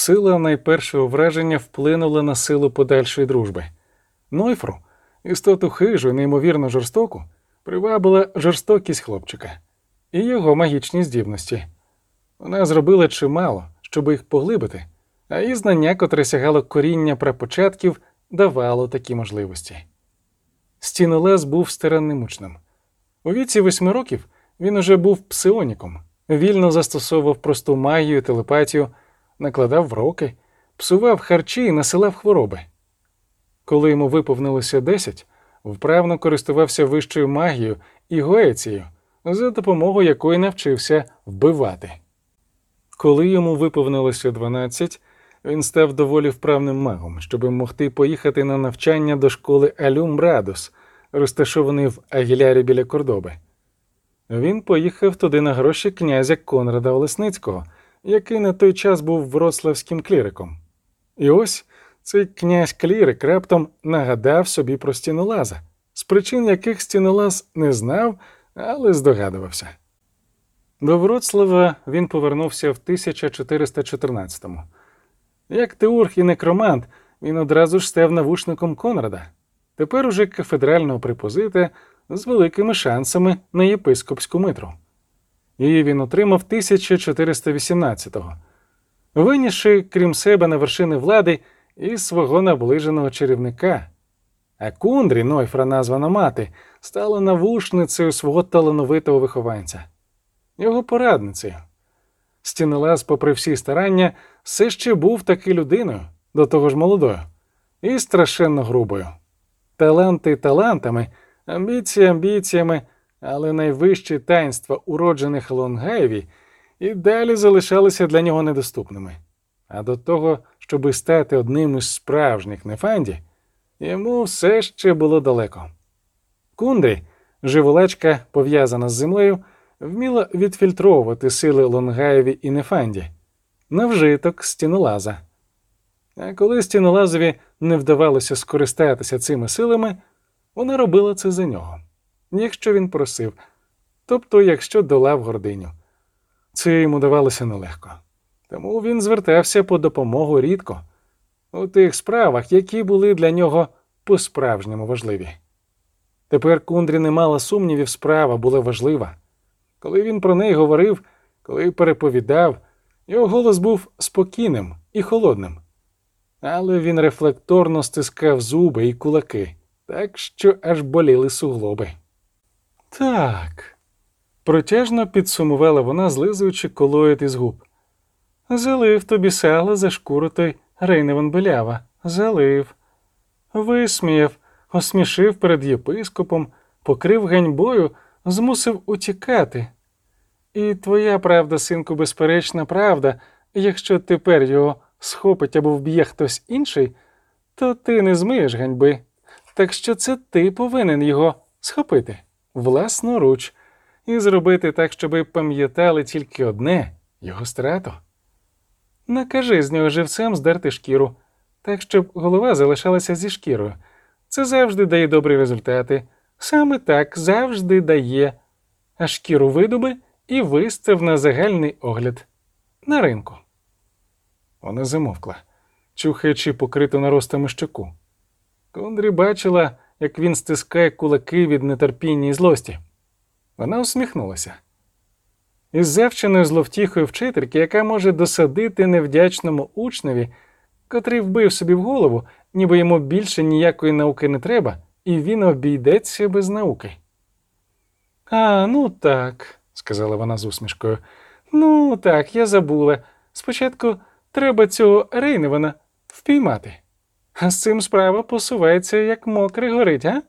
Сила найпершого враження вплинула на силу подальшої дружби. Нойфру, істоту хижу і неймовірно жорстоку, привабила жорстокість хлопчика і його магічні здібності. Вона зробила чимало, щоб їх поглибити, а її знання, котре сягало коріння прапочатків, давало такі можливості. Стінолез був старанним учнем. У віці восьми років він уже був псионіком, вільно застосовував просту магію, телепатію, накладав вроки, псував харчі і насилав хвороби. Коли йому виповнилося десять, вправно користувався вищою магією і гоецією, за допомогою якої навчився вбивати. Коли йому виповнилося 12, він став доволі вправним магом, щоб могти поїхати на навчання до школи Алюм Радос, розташованої в Агілярі біля Кордоби. Він поїхав туди на гроші князя Конрада Олесницького, який на той час був вроцлавським кліриком. І ось цей князь клірик раптом нагадав собі про стінолаза, з причин яких стінолаз не знав, але здогадувався. До Вроцлава він повернувся в 1414-му. Як теург і некромант, він одразу ж став навушником Конрада, тепер уже кафедрального припозита з великими шансами на єпископську митру. Її він отримав 1418-го, винісши, крім себе, на вершини влади і свого наближеного чарівника. А Кундрі, Нойфра названа мати, стала навушницею свого талановитого вихованця, його порадницею. Стінелаз, попри всі старання, все ще був таки людиною, до того ж молодою, і страшенно грубою. Таланти талантами, амбіції амбіціями, але найвищі таїнства уроджених Лонгаєві і далі залишалися для нього недоступними. А до того, щоби стати одним із справжніх нефанді, йому все ще було далеко. Кундрі, живолечка, пов'язана з землею, вміла відфільтровувати сили Лонгаєві і Нефанді на вжиток стінолаза. А коли стінолазові не вдавалося скористатися цими силами, вона робила це за нього, якщо він просив, тобто якщо долав гординю. Це йому давалося нелегко. Тому він звертався по допомогу рідко у тих справах, які були для нього по-справжньому важливі. Тепер Кундрі не мала сумнівів, справа була важлива. Коли він про неї говорив, коли переповідав, його голос був спокійним і холодним. Але він рефлекторно стискав зуби і кулаки, так що аж боліли суглоби. Так, протяжно підсумувала вона, злизуючи колоїд із губ. Залив тобі сало за шкуру той Рейневан Белява. Залив. Висміяв, осмішив перед єпископом, покрив ганьбою, змусив утікати. І твоя правда, синку, безперечна правда, якщо тепер його схопить або вб'є хтось інший, то ти не змиєш ганьби. Так що це ти повинен його схопити власноруч і зробити так, щоби пам'ятали тільки одне його страту. Накажи з нього живцем здерти шкіру, так щоб голова залишалася зі шкірою. Це завжди дає добрі результати. Саме так завжди дає, а шкіру видуби і вистав на загальний огляд на ринку. Вона замовкла, чухаючи покриту наростами щоку. Кондрі бачила, як він стискає кулаки від нетерпіння і злості. Вона усміхнулася. Із завченою зловтіхою вчительки, яка може досадити невдячному учневі, котрий вбив собі в голову, ніби йому більше ніякої науки не треба, і він обійдеться без науки. А, ну так, сказала вона з усмішкою. Ну так, я забула. Спочатку треба цього Рейневана впіймати. А з цим справа посувається, як мокре горить, а?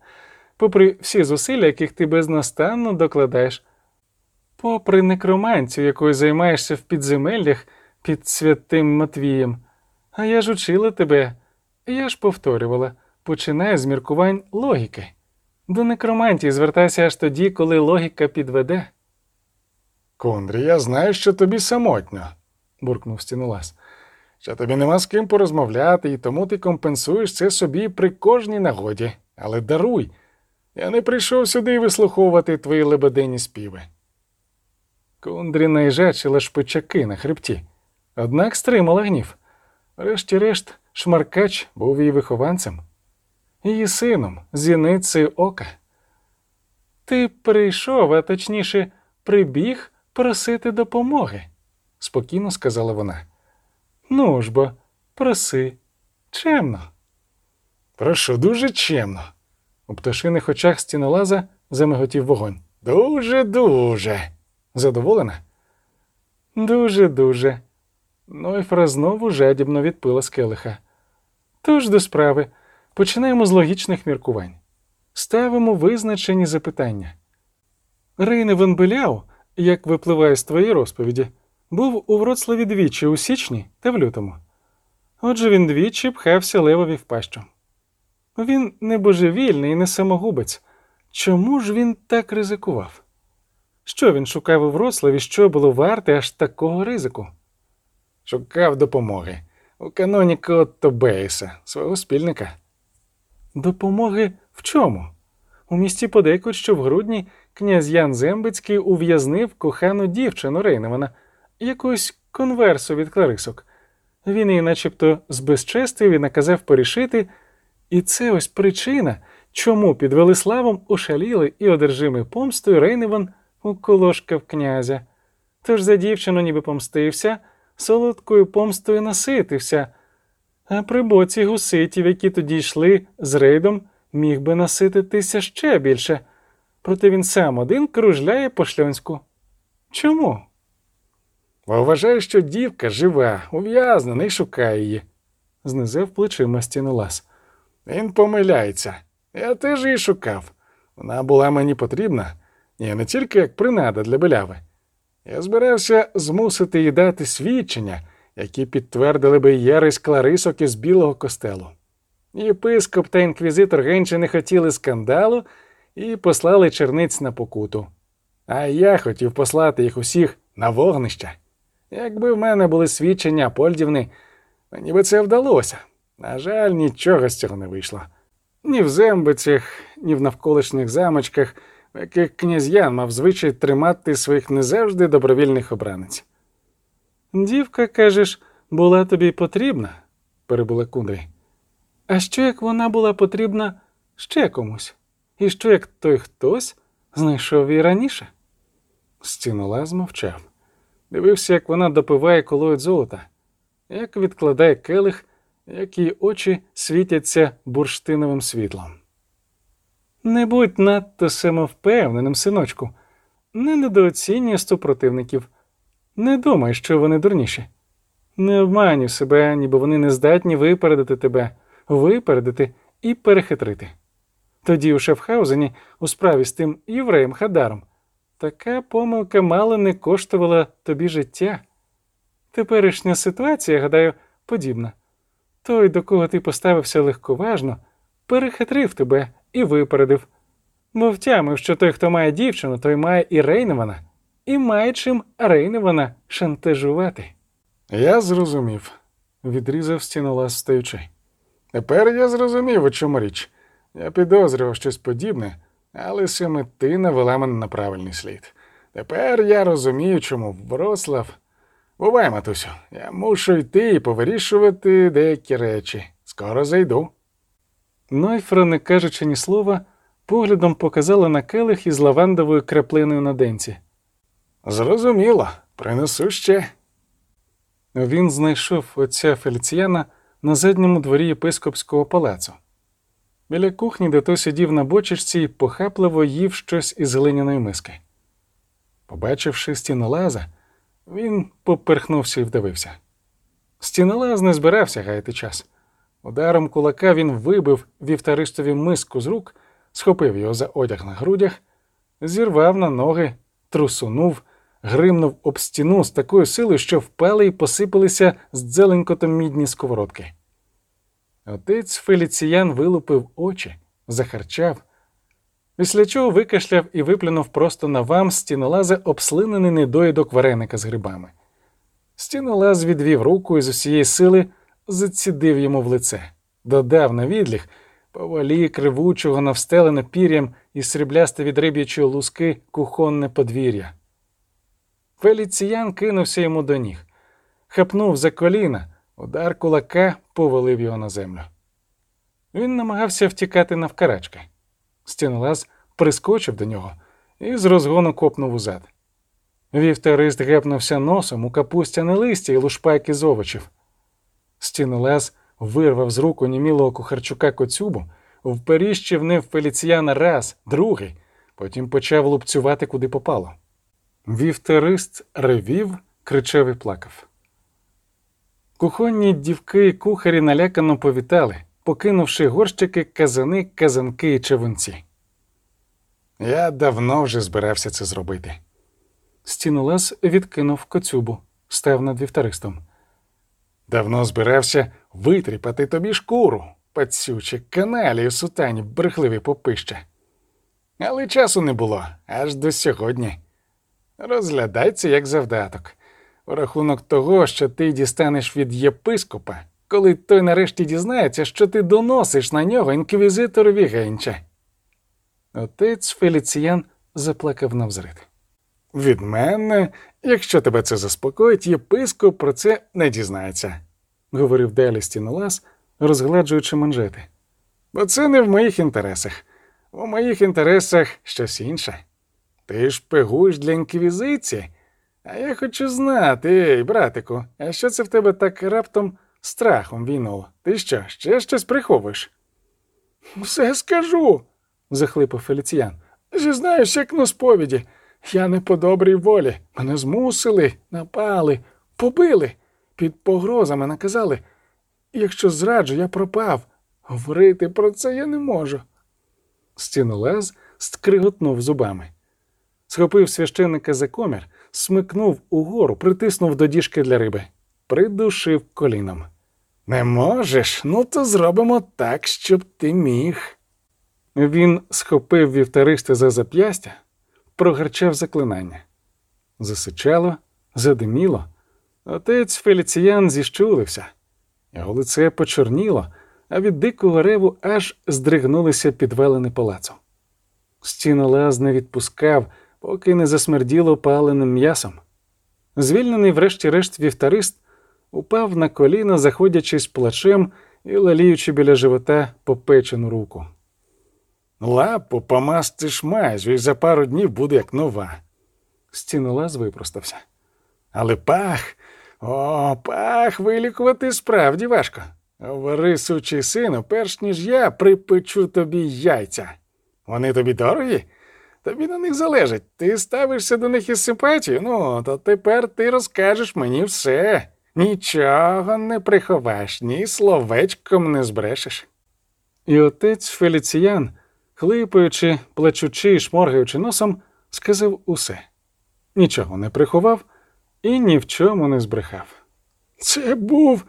Попри всі зусилля, яких ти безнастанно докладаєш. Попри некроманцію, якою займаєшся в підземеллях під святим Матвієм, а я ж учила тебе, я ж повторювала, починай з міркувань логіки. До некромантії звертайся аж тоді, коли логіка підведе. Кундрі, я знаю, що тобі самотньо, буркнув стінолас. Що тобі нема з ким порозмовляти, і тому ти компенсуєш це собі при кожній нагоді. Але даруй. Я не прийшов сюди вислуховувати твої лебедині співи. Кундрі наїжачила шпичаки на хребті, однак стримала гнів. Врешті-решт, шмаркач був її вихованцем, її сином, зіницею ока. Ти прийшов, а точніше, прибіг просити допомоги, спокійно сказала вона. Ну ж бо, проси, чемно. Прошу, дуже чемно. У пташиних очах стінолаза замиготів вогонь. Дуже, дуже. Задоволена? Дуже, дуже. Нойфра знову жадібно відпила з келиха. Тож до справи, починаємо з логічних міркувань. Ставимо визначені запитання. Рейне Венбеляу, як випливає з твоєї розповіді, був у Вроцлаві двічі у січні та в лютому. Отже, він двічі пхався левові в пащу. Він не божевільний і не самогубець. Чому ж він так ризикував? Що він шукав у Вроцлаві, що було варте аж такого ризику? Шукав допомоги у каноніка Отто Бейса, свого спільника. Допомоги в чому? У місті подейкують, що в грудні князь Ян Зембицький ув'язнив кохану дівчину Рейневана, якусь конверсу від кларисок. Він її начебто збезчестив і наказав порішити, і це ось причина, чому під Велиславом ошаліли і одержимий помстою Рейневан уколошкав князя. Тож за дівчину ніби помстився, солодкою помстою наситився. А при боці гуситів, які тоді йшли з рейдом, міг би насититися ще більше, проте він сам один кружляє по шльонську. Чому? Вважаю, що дівка жива, ув'язнена і шукає її. знизив плечима стінолаз. Він помиляється. Я теж її шукав. Вона була мені потрібна, і не тільки як принада для беляви. Я збирався змусити їй дати свідчення, які підтвердили би єресь кларисок із білого костелу. Єпископ та інквізитор Генче не хотіли скандалу і послали черниць на покуту. А я хотів послати їх усіх на вогнище. Якби в мене були свідчення Польдівни, мені би це вдалося. На жаль, нічого з цього не вийшло. Ні в зембицях, ні в навколишніх замочках, в яких князь Ян мав звичай тримати своїх не завжди добровільних обранець. Дівка, кажеш, була тобі потрібна, перебула Кундрій. А що як вона була потрібна ще комусь? І що як той хтось знайшов її раніше? Стінолаз мовчав. Дивився, як вона допиває колоїд золота, як відкладає келих, як її очі світяться бурштиновим світлом. Не будь надто самовпевненим, синочку, не недооцінюй супротивників. Не думай, що вони дурніші. Не обманюй себе, ніби вони не здатні випередити тебе, випередити і перехитрити. Тоді у Шефхаузені, у справі з тим євреєм Хадаром, така помилка мало не коштувала тобі життя. Теперішня ситуація, гадаю, подібна. Той, до кого ти поставився легковажно, перехитрив тебе і випередив. Бо втямив, що той, хто має дівчину, той має і Рейневана, і має чим Рейневана шантажувати. Я зрозумів, Відрізав стінолаз встаючи. Тепер я зрозумів, у чому річ. Я підозрював щось подібне, але саме ти навела мене на правильний слід. Тепер я розумію, чому Врослав. Бувай, матусю, я мушу йти і повирішувати деякі речі. Скоро зайду. Нойфра, не кажучи ні слова, поглядом показала на келих із лавандовою краплиною на денці. Зрозуміло, принесу ще. Він знайшов отця Феліціяна на задньому дворі єпископського палацу. Біля кухні, де той сидів на бочечці і похапливо їв щось із глиняної миски. Побачивши стінолаза, він поперхнувся і вдавився. Стінолаз не збирався гаяти час. Ударом кулака він вибив вівтаристові миску з рук, схопив його за одяг на грудях, зірвав на ноги, трусунув, гримнув об стіну з такою силою, що впали і посипалися з дзеленькотом мідні сковородки. Отець Феліціян вилупив очі, захарчав, після чого викашляв і виплюнув просто на вам стінолаза обслинений недоїдок вареника з грибами. Стінолаз відвів руку і з усієї сили зацідив йому в лице, додав на відліг повалі кривучого навстелене пір'ям і сріблясте від риб'ячої луски кухонне подвір'я. Феліціян кинувся йому до ніг, хапнув за коліна, Удар кулака повалив його на землю. Він намагався втікати навкарачки. Стінолаз прискочив до нього і з розгону копнув узад. Вівторист гепнувся носом у капустяне листя і лушпайки з овочів. Стінолаз вирвав з рук онімілого кухарчука коцюбу, вперіщивнив Феліціяна раз, другий, потім почав лупцювати куди попало. Вівтерист ревів, кричав і плакав. Кухонні дівки і кухарі налякано повітали, покинувши горщики, казани, казанки і чавунці. Я давно вже збирався це зробити. Стінолаз відкинув коцюбу, став над вівтористом. Давно збирався витріпати тобі шкуру, пацюче, каналі сутані, брехливі попище. Але часу не було аж до сьогодні. Розглядай це як завдаток. У рахунок того, що ти дістанеш від єпископа, коли той нарешті дізнається, що ти доносиш на нього інквізиторові генча. Отець Феліціян заплакав навзрид. Від мене, якщо тебе це заспокоїть, єпископ про це не дізнається. говорив далі стінолаз, розгладжуючи манжети. Бо це не в моїх інтересах. У моїх інтересах щось інше. Ти ж пигуєш для інквізиції. А я хочу знати, ей, братику, а що це в тебе так раптом страхом війнуло? Ти що, ще щось приховуєш? Все скажу, захлипав Феліціян. Зізнаюсь, як на сповіді. Я не по добрій волі. Мене змусили, напали, побили, під погрозами наказали. Якщо зраджу, я пропав. Говорити про це я не можу. Стінолаз скриготнув зубами. Схопив священника за комір, смикнув угору, притиснув до діжки для риби, придушив коліном. Не можеш? Ну то зробимо так, щоб ти міг. Він схопив вівториста за зап'ястя, прогарчав заклинання. Засичало, задиміло. Отець Феліціян зіщулився. Його лице почорніло, а від дикого реву аж здригнулися підвалини палацу. Стінолаз не відпускав, поки не засмерділо паленим м'ясом. Звільнений, врешті-решт, вівторист упав на коліна, заходячись плачем і лаліючи біля живота попечену руку. Лапу помастиш мазю, і за пару днів буде як нова. Стінолаз випростався. Але пах, о, пах вилікувати справді важко. Говори, сучий сину, перш ніж я припечу тобі яйця. Вони тобі дорогі? Тобі на них залежить. Ти ставишся до них із симпатією, ну, то тепер ти розкажеш мені все. Нічого не приховаєш, ні словечком не збрешеш. І отець Феліціян, хлипаючи, плачучи шморгаючи носом, сказав усе. Нічого не приховав і ні в чому не збрехав. Це був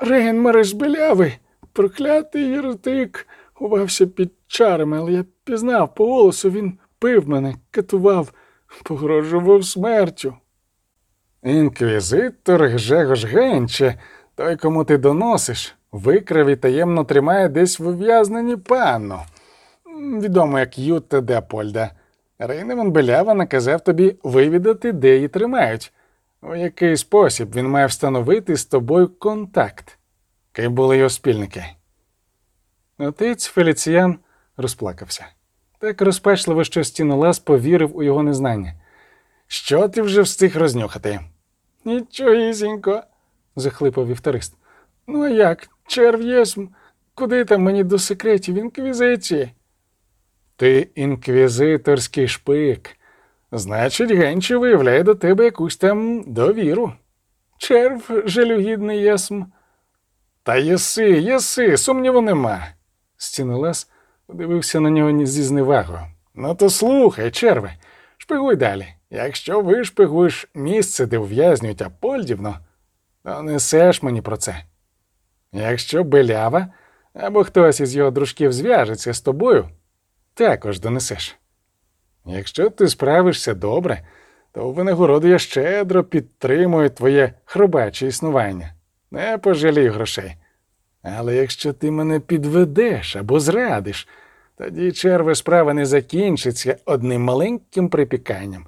Реген Мереш Белявий, проклятий єретик, ховався під чарами, але я пізнав по голосу, він пив мене, катував, погрожував смертю. Інквізитор Гжегош Генче, той, кому ти доносиш, викрав і таємно тримає десь в ув'язненні панну. Відомо як Ютта Депольда. Рейневан Белява наказав тобі вивідати, де її тримають. У який спосіб він має встановити з тобою контакт? Ким були його спільники? Отець Феліціян розплакався. Так розпачливо, що стінолаз повірив у його незнання. Що ти вже встиг рознюхати? Нічогісінько, захлипав вівторист. Ну а як? Черв єсм. Куди там мені до секретів інквізиції? Ти інквізиторський шпик. Значить, Генчі виявляє до тебе якусь там довіру. Черв жалюгідний єсм. Та єси, єси, сумніву нема. Стінолаз подивився на нього зі зневагою. Ну то слухай, черве, шпигуй далі. Якщо вишпигуєш місце, де ув'язнюють Апольдівну, то несеш мені про це. Якщо белява або хтось із його дружків зв'яжеться з тобою, також донесеш. Якщо ти справишся добре, то у винагороду я щедро підтримую твоє хробаче існування. Не пожалій грошей. Але якщо ти мене підведеш або зрадиш, тоді черве справа не закінчиться одним маленьким припіканням.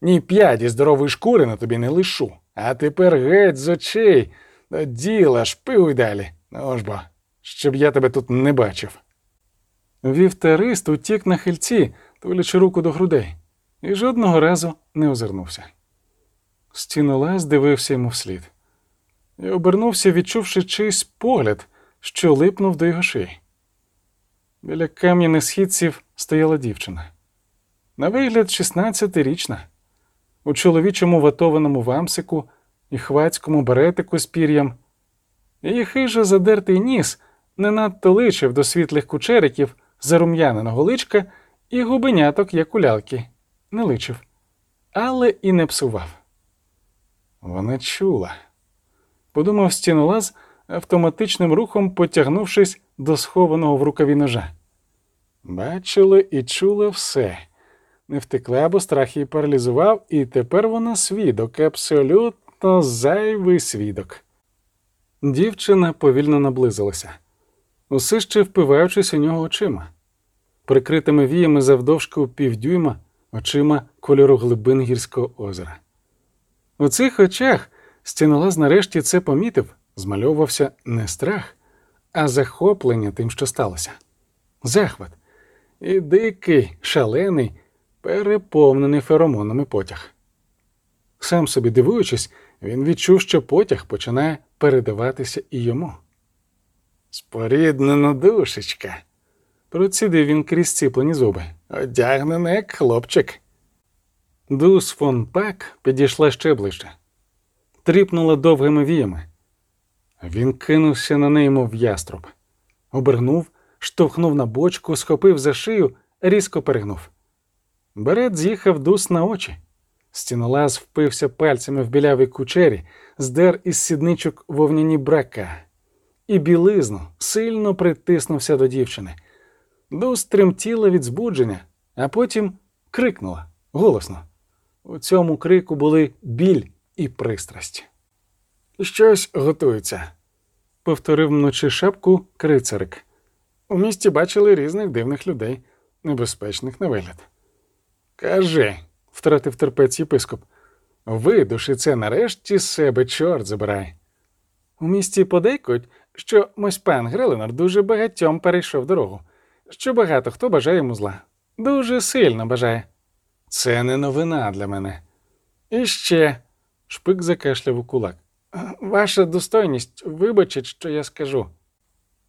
Ні п'яді здорової шкури на тобі не лишу. А тепер геть з очей. До діла, шпигуй далі. Ну ж бо, щоб я тебе тут не бачив. Вівтарист утік на хильці, тулячи руку до грудей, і жодного разу не озирнувся. Стінолаз дивився йому вслід і обернувся, відчувши чийсь погляд, що липнув до його шиї. Біля кам'яних східців стояла дівчина. На вигляд 16-річна, у чоловічому ватованому вамсику і хвацькому беретику з пір'ям. Її хижо задертий ніс не надто личив до світлих кучериків, зарум'яненого личка і губеняток, як у лялки, не личив, але і не псував. Вона чула, подумав стінолаз, автоматичним рухом потягнувшись до схованого в рукаві ножа. Бачила і чула все. Не втекла, бо страх її паралізував, і тепер вона свідок, абсолютно зайвий свідок. Дівчина повільно наблизилася, усе ще впиваючись у нього очима, прикритими віями завдовжки у півдюйма очима кольору глибин гірського озера. У цих очах стінолаз нарешті це помітив, змальовувався не страх, а захоплення тим, що сталося. Захват і дикий, шалений, переповнений феромонами потяг. Сам собі дивуючись, він відчув, що потяг починає передаватися і йому. Споріднена душечка, процідив він крізь ціплені зуби, одягнена як хлопчик. Дус фон Пак підійшла ще ближче, тріпнула довгими віями. Він кинувся на неї, мов яструб, обернув, штовхнув на бочку, схопив за шию, різко перегнув. Берет з'їхав дус на очі. Стінолаз впився пальцями в білявій кучері, здер із сідничок вовняні брака, і білизну сильно притиснувся до дівчини. Дус тремтіла від збудження, а потім крикнула голосно. У цьому крику були біль і пристрасть. Щось готується, повторив вночі шапку крицарик. У місті бачили різних дивних людей, небезпечних на вигляд. Кажи, втратив терпець єпископ, видуши це нарешті себе, чорт забирай. У місті подейкують, що мось пан Греленор дуже багатьом перейшов дорогу, що багато хто бажає йому зла. Дуже сильно бажає. Це не новина для мене. І ще, шпик закашляв у кулак. Ваша достойність, вибачить, що я скажу.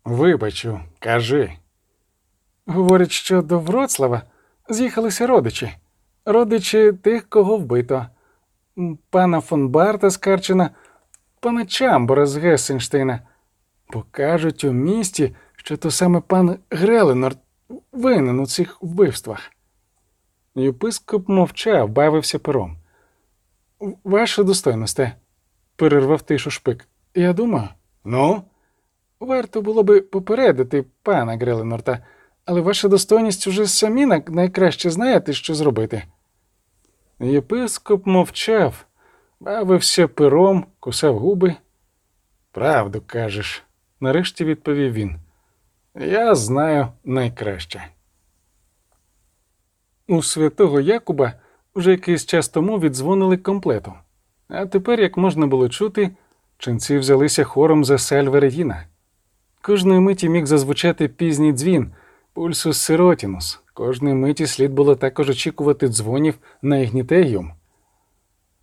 Вибачу, кажи. Говорять, що до Вроцлава з'їхалися родичі, родичі тих, кого вбито. Пана фон Барта з Карчина, пана Чамбора з Гессенштейна. Покажуть у місті, що то саме пан Греленор винен у цих вбивствах. Єпископ мовчав, бавився пером. Ваша достойносте, перервав тишу шпик. Я думаю, ну, варто було би попередити пана Греленорта, але ваша достойність уже самі найкраще знаєте, що зробити. Єпископ мовчав, бавився пером, кусав губи. Правду кажеш, нарешті відповів він. Я знаю найкраще. У святого Якуба вже якийсь час тому віддзвонили комплету, а тепер, як можна було чути, ченці взялися хором за Сальверегіна. Кожної миті міг зазвучати пізній дзвін, пульсус сиротінус. Кожної миті слід було також очікувати дзвонів на ігнітегіум.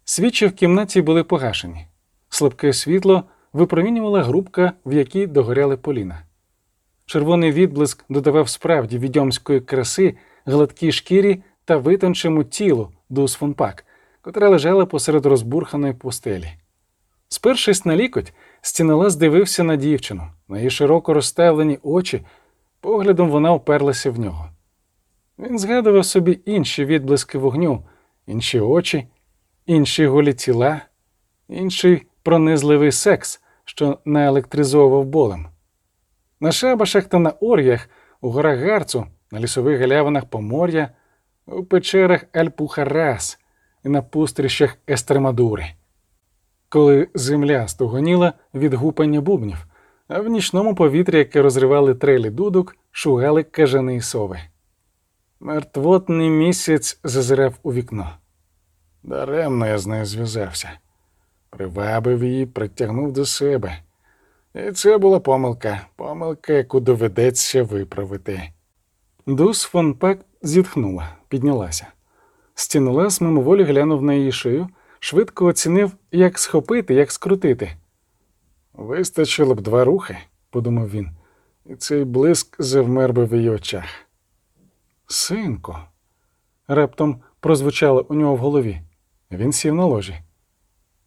Свічі в кімнаті були погашені. Слабке світло випромінювала грубка, в якій догоряли поліна. Червоний відблиск додавав справді відьомської краси гладкій шкірі та витончому тілу Дус фон Пак, котра лежала посеред розбурханої пустелі. Спершись на лікоть, стінолаз дивився на дівчину, на її широко розставлені очі, поглядом вона вперлася в нього. Він згадував собі інші відблиски вогню, інші очі, інші голі тіла, інший пронизливий секс, що наелектризовував болем. На шабашах та на ор'ях, у горах Гарцу, на лісових галявинах Помор'я, у печерах Альпухарас і на пустрищах Естремадури. Коли земля стогоніла від гупання бубнів, а в нічному повітрі, яке розривали трелі дудок, шугали кажани й сови. Мертвотний місяць зазирав у вікно. Даремно я з нею зв'язався. привабив її, притягнув до себе. І це була помилка, помилка, яку доведеться виправити. Дус фон Пак зітхнула, піднялася. Стінолас мимоволі глянув на її шию, швидко оцінив, як схопити, як скрутити. Вистачило б два рухи, подумав він, і цей блиск завмер би в її очах. Синко. Раптом прозвучало у нього в голові. Він сів на ложі.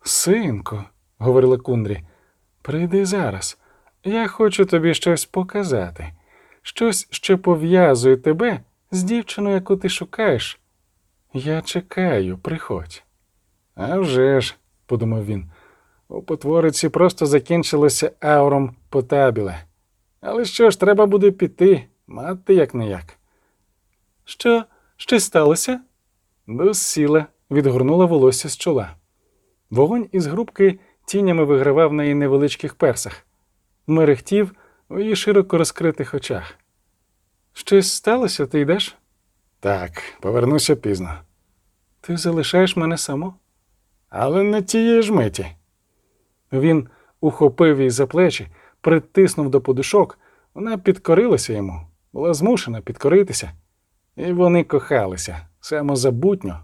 Синко, говорила Кундрі, прийди зараз. Я хочу тобі щось показати. Щось, що пов'язує тебе з дівчиною, яку ти шукаєш. Я чекаю, приходь. «А вже ж», – подумав він, у потвориці просто закінчилося ауром потабіле. Але що ж, треба буде піти, мати як не як. Що, щось сталося? Сіла, відгорнула волосся з чола. Вогонь із грубки тінями вигравав на її невеличких персах, мерехтів у її широко розкритих очах. Щось сталося, ти йдеш? Так, повернуся пізно. Ти залишаєш мене саму? Але не тієї ж миті. Він ухопив її за плечі, притиснув до подушок, вона підкорилася йому, була змушена підкоритися. І вони кохалися самозабутньо,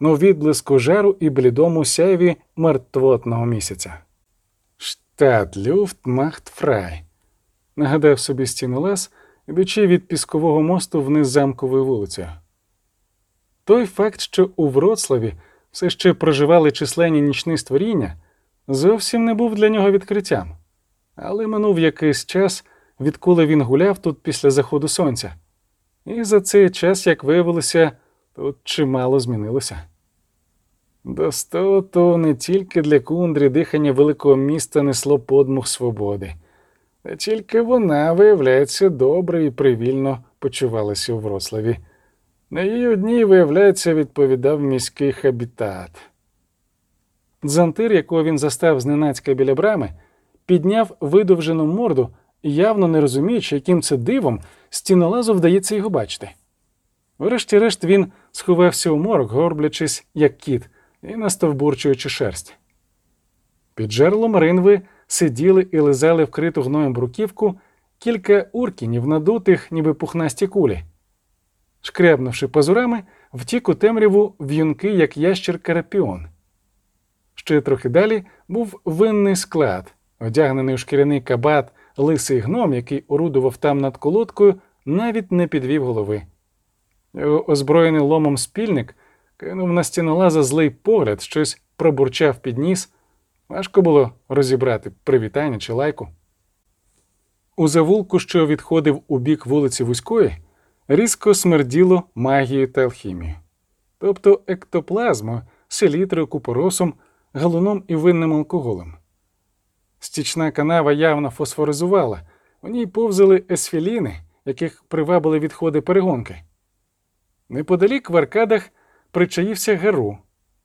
у відблиску жару і блідому сяйві мертвотного місяця. Штат Люфт Махт Фрай, нагадав собі стінолес, ідучи від піскового мосту вниз замковою вулицею. Той факт, що у Вроцлаві все ще проживали численні нічні створіння, зовсім не був для нього відкриттям, але минув якийсь час, відколи він гуляв тут після заходу сонця. І за цей час, як виявилося, тут чимало змінилося. Достото не тільки для кундрі дихання великого міста несло подмух свободи, тільки вона, виявляється, добре і привільно почувалася у Вроцлаві. На її одній, виявляється, відповідав міський хабітат. Дзантир, якого він застав зненацька біля брами, підняв видовжену морду, явно не розуміючи, яким це дивом стінолазу вдається його бачити. Врешті-решт він сховався у морок, горблячись, як кіт, і настовбурчуючи шерсть. Під жерлом ринви сиділи і лизали вкриту гноєм бруківку кілька уркінів, надутих, ніби пухнасті кулі. Шкрябнувши пазурами, втік у темряву в'юнки, як ящер карапіон. Ще трохи далі був винний склад, одягнений у шкіряний кабат, лисий гном, який орудував там над колодкою, навіть не підвів голови. Його озброєний ломом спільник кинув на стінолаза злий погляд, щось пробурчав під ніс. Важко було розібрати привітання чи лайку. У завулку, що відходив у бік вулиці Вузької, різко смерділо магією та алхімією, тобто ектоплазмою, селітрою, купоросом, галуном і винним алкоголем. Стічна канава явно фосфоризувала, у ній повзали есфіліни, яких привабили відходи перегонки. Неподалік в аркадах причаївся Геру,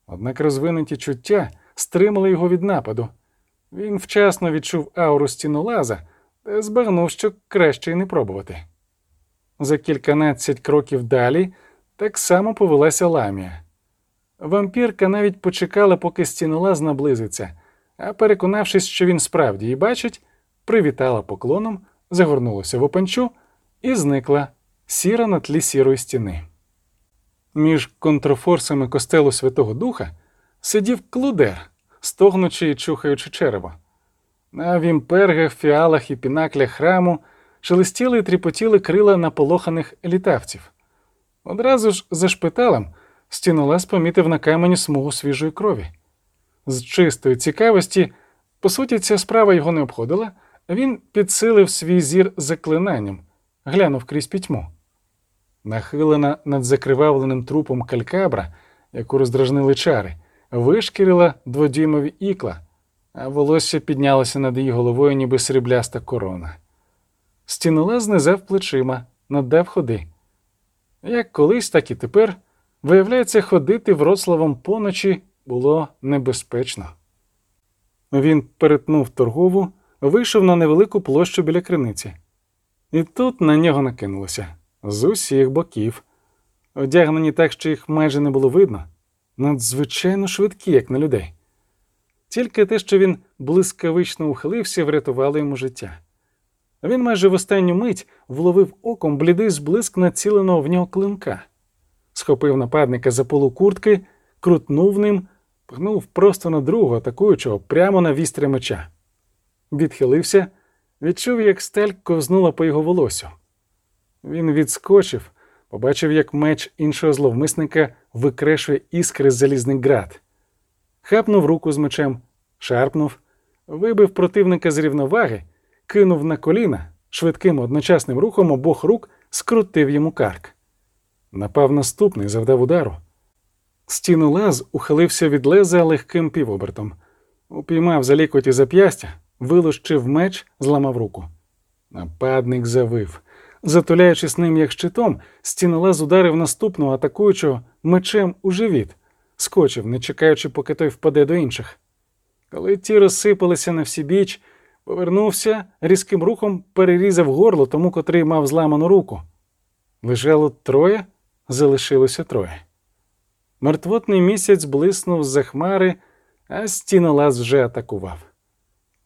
однак розвинуті чуття стримали його від нападу. Він вчасно відчув ауру стінолаза та збагнув, що краще й не пробувати. За кільканадцять кроків далі так само повелася ламія. Вампірка навіть почекала, поки стінолаз наблизиться, а переконавшись, що він справді її бачить, привітала поклоном, загорнулася в опанчу і зникла сіра на тлі сірої стіни. Між контрафорсами костелу Святого Духа сидів клудер, стогнучи і чухаючи черево. На вімпергах, фіалах і пінаклях храму шелестіли і тріпотіли крила наполоханих літавців. Одразу ж за шпиталем стінолаз помітив на камені смугу свіжої крові. З чистої цікавості, по суті, ця справа його не обходила, він підсилив свій зір заклинанням, глянув крізь пітьму. Нахилена над закривавленим трупом калькабра, яку роздражнили чари, вишкірила дводюймові ікла, а волосся піднялося над її головою, ніби срібляста корона. Стінолаз знизав плечима, надав ходи. Як колись, так і тепер, виявляється, ходити Вроцлавом поночі було небезпечно. Він перетнув торгову, вийшов на невелику площу біля криниці, і тут на нього накинулося з усіх боків, одягнені так, що їх майже не було видно, надзвичайно швидкі, як на людей. Тільки те, що він блискавично ухилився, врятувало йому життя. Він майже в останню мить вловив оком блідий зблиск націленого в нього клинка, схопив нападника за полу куртки, крутнув ним, пхнув просто на другого, атакуючого прямо на вістря меча. Відхилився, відчув, як сталь ковзнула по його волосю. Він відскочив, побачив, як меч іншого зловмисника викрешує іскри з залізних град. Хапнув руку з мечем, шарпнув, вибив противника з рівноваги, кинув на коліна, швидким одночасним рухом обох рук скрутив йому карк. Напав наступний, завдав удару. Стіну лаз ухилився від леза легким півобертом, упіймав за лікоть і зап'ястя, вилущив меч, зламав руку. Нападник завив. Затуляючись ним як щитом, стінолаз ударив наступного атакуючого мечем у живіт, скочив, не чекаючи, поки той впаде до інших. Коли ті розсипалися на всі біч, повернувся, різким рухом перерізав горло тому, котрий мав зламану руку. Лежало троє, залишилося троє. Мертвотний місяць блиснув з-за хмари, а стінолаз вже атакував.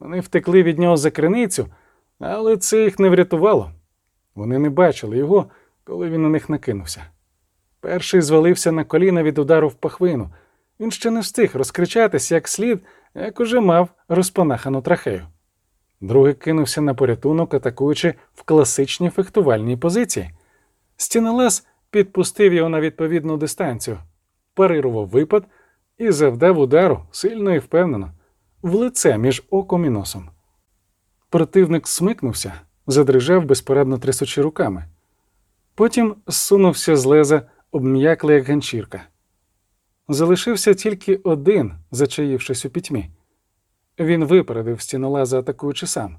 Вони втекли від нього за криницю, але це їх не врятувало. Вони не бачили його, коли він на них накинувся. Перший звалився на коліна від удару в пахвину. Він ще не встиг розкричатися як слід, як уже мав розпанахану трахею. Другий кинувся на порятунок, атакуючи в класичній фехтувальній позиції. Стінолаз підпустив його на відповідну дистанцію, парирував випад і завдав удару сильно і впевнено, в лице між оком і носом. Противник смикнувся, задрижав безпорадно трясучи руками. Потім зсунувся з леза, обм'яклий, як ганчірка. Залишився тільки один, зачаївшись у пітьмі. Він випередив стінолаза, атакуючи сам,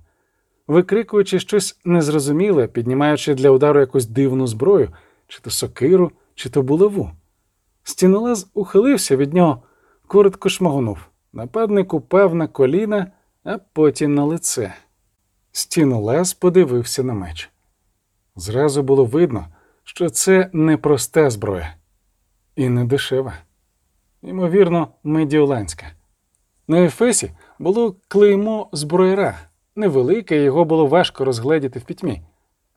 викрикуючи щось незрозуміле, піднімаючи для удару якусь дивну зброю, чи то сокиру, чи то булаву. Стінолаз ухилився від нього, коротко шмагонув. Нападник упав на коліна, а потім на лице. Стінолаз подивився на меч. Зразу було видно, що це не проста зброя і не дешева. Ймовірно, медіоланська. На ефесі було клеймо зброєра, невелике, його було важко розгледіти в пітьмі.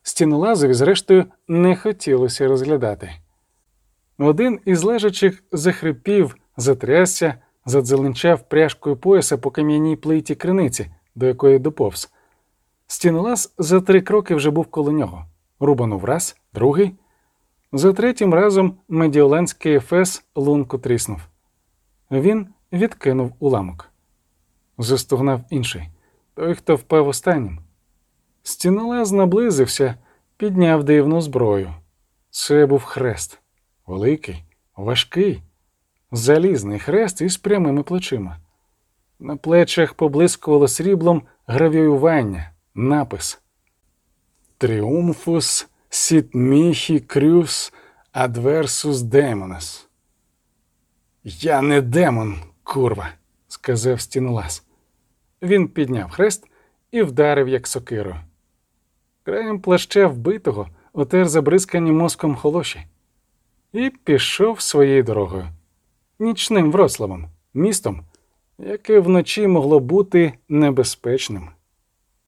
Стінолазові, зрештою, не хотілося розглядати. Один із лежачих захрипів, затрясся, задзеленчав пряжкою пояса по кам'яній плиті криниці, до якої доповз. Стінолаз за три кроки вже був коло нього. Рубанув раз, другий. За третім разом медіоланський ефес лунку тріснув. Він відкинув уламок. Застогнав інший, той, хто впав останнім. Стінолаз наблизився, підняв дивну зброю. Це був хрест. Великий, важкий, залізний хрест із прямими плечима. На плечах поблискувало сріблом гравіювання, напис Triumphus sit mihi crux adversus daemones. Я не демон, курва, сказав стінолаз. Він підняв хрест і вдарив як сокирою. Краєм плаща вбитого отер забризкані мозком холоші і пішов своєю дорогою, нічним Вроцлавом, містом, яке вночі могло бути небезпечним.